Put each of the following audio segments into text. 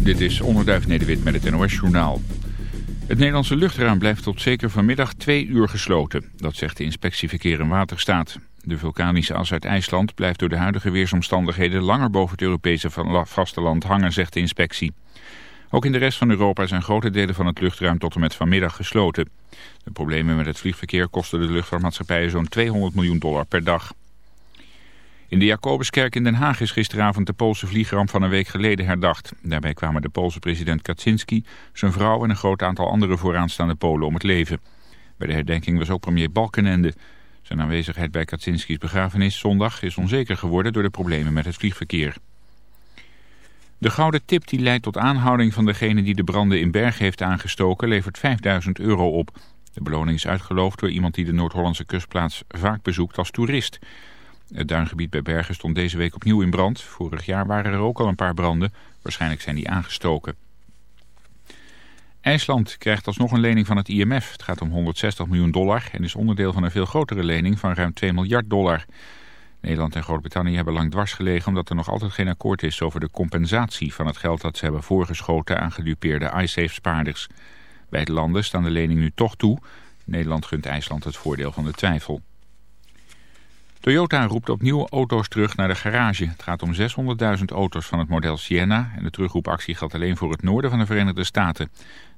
Dit is Onderduif Nederwit met het NOS-journaal. Het Nederlandse luchtruim blijft tot zeker vanmiddag twee uur gesloten. Dat zegt de inspectie Verkeer en Waterstaat. De vulkanische as uit IJsland blijft door de huidige weersomstandigheden... langer boven het Europese vasteland hangen, zegt de inspectie. Ook in de rest van Europa zijn grote delen van het luchtruim tot en met vanmiddag gesloten. De problemen met het vliegverkeer kosten de luchtvaartmaatschappijen zo'n 200 miljoen dollar per dag. In de Jacobuskerk in Den Haag is gisteravond de Poolse vliegramp van een week geleden herdacht. Daarbij kwamen de Poolse president Kaczynski, zijn vrouw en een groot aantal andere vooraanstaande Polen om het leven. Bij de herdenking was ook premier Balkenende. Zijn aanwezigheid bij Kaczynskis begrafenis zondag is onzeker geworden door de problemen met het vliegverkeer. De gouden tip die leidt tot aanhouding van degene die de branden in Bergen heeft aangestoken levert 5000 euro op. De beloning is uitgeloofd door iemand die de Noord-Hollandse kustplaats vaak bezoekt als toerist. Het duingebied bij Bergen stond deze week opnieuw in brand. Vorig jaar waren er ook al een paar branden. Waarschijnlijk zijn die aangestoken. IJsland krijgt alsnog een lening van het IMF. Het gaat om 160 miljoen dollar en is onderdeel van een veel grotere lening van ruim 2 miljard dollar. Nederland en Groot-Brittannië hebben lang dwars gelegen omdat er nog altijd geen akkoord is over de compensatie van het geld dat ze hebben voorgeschoten aan gedupeerde iSafe-spaarders. Beide landen staan de lening nu toch toe. Nederland gunt IJsland het voordeel van de twijfel. Toyota roept opnieuw auto's terug naar de garage. Het gaat om 600.000 auto's van het model Sienna en de terugroepactie geldt alleen voor het noorden van de Verenigde Staten.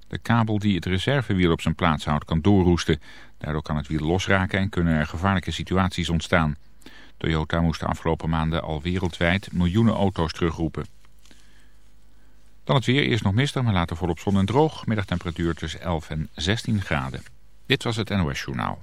De kabel die het reservewiel op zijn plaats houdt kan doorroesten. Daardoor kan het wiel losraken en kunnen er gevaarlijke situaties ontstaan. Toyota moest de afgelopen maanden al wereldwijd miljoenen auto's terugroepen. Dan het weer, eerst nog mistig, maar later volop zon en droog. Middagtemperatuur tussen 11 en 16 graden. Dit was het NOS Journaal.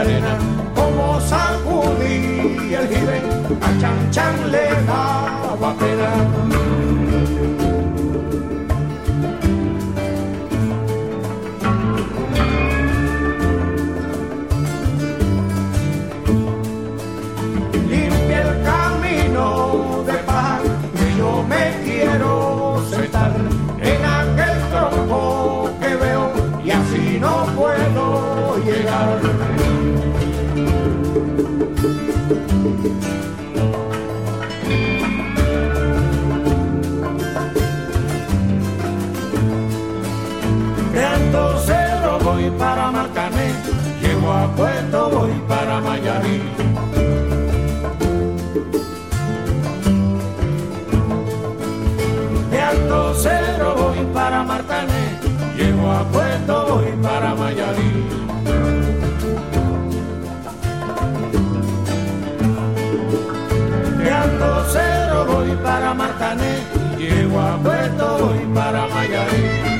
Servían De Alto Cedro voy para Marcané, llego a Puerto voy para Mayarí. De Alto Cedro voy para Marcané, llego a Puerto voy para Mayarí.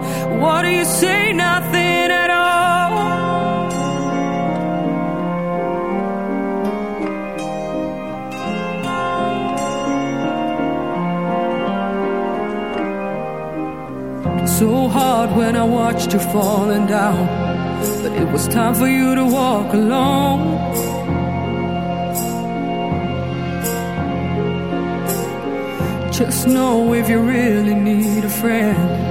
What do you say? Nothing at all. It's so hard when I watched you falling down, but it was time for you to walk alone. Just know if you really need a friend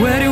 Where do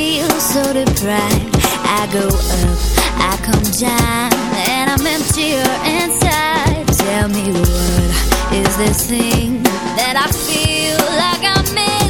feel so deprived I go up, I come down And I'm emptier inside Tell me what is this thing That I feel like I'm missing?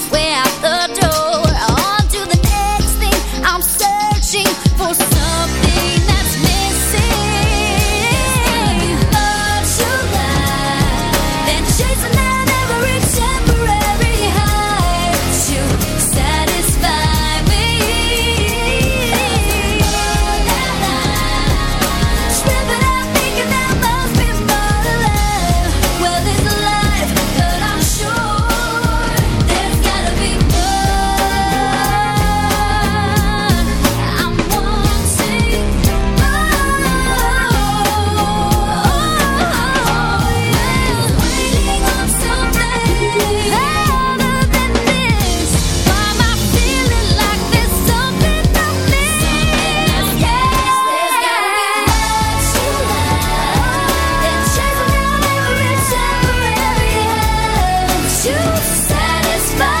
smile.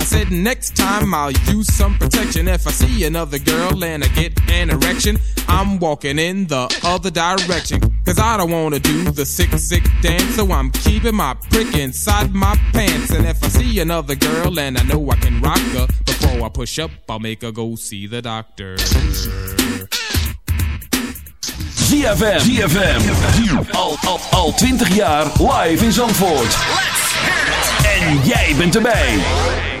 I said, Next time I'll use some protection. If I see another girl and I get an erection, I'm walking in the other direction. Cause I don't wanna do the sick, sick dance, so I'm keeping my prick inside my pants. And if I see another girl and I know I can rock her, before I push up, I'll make her go see the doctor. ZFM. ZFM. Al, al, al 20 jaar live in Zandvoort. En jij bent erbij.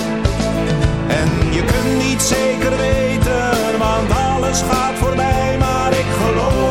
zeker weten, want alles gaat voorbij, maar ik geloof.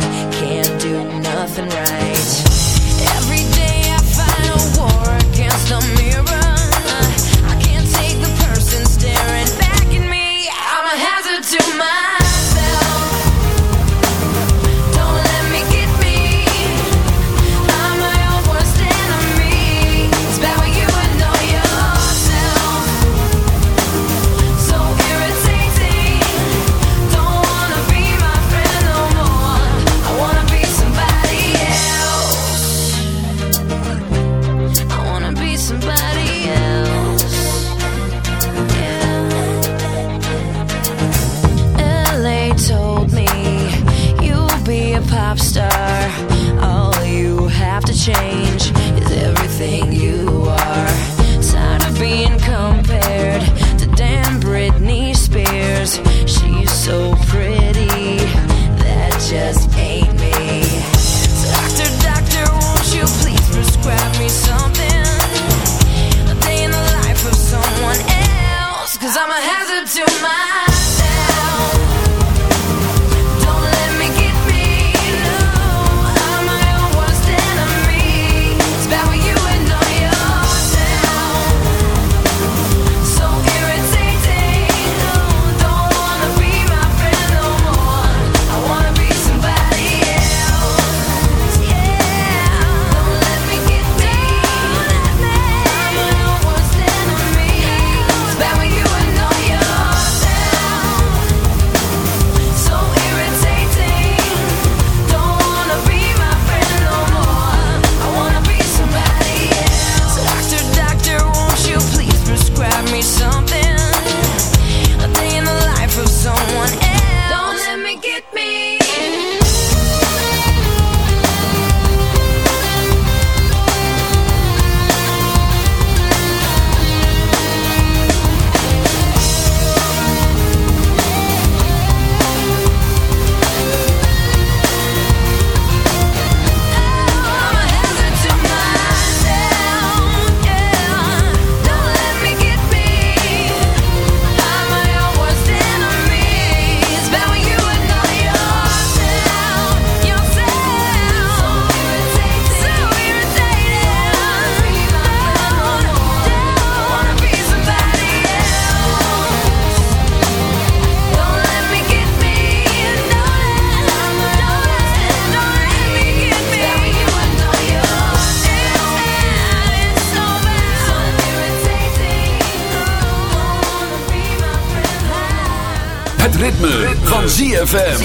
van ZFM.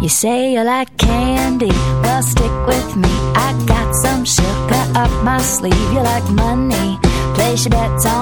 You say you like candy, well stick with me. I got some sugar up my sleeve. You like money, place your bets on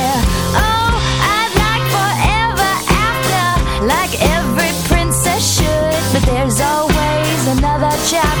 Yeah.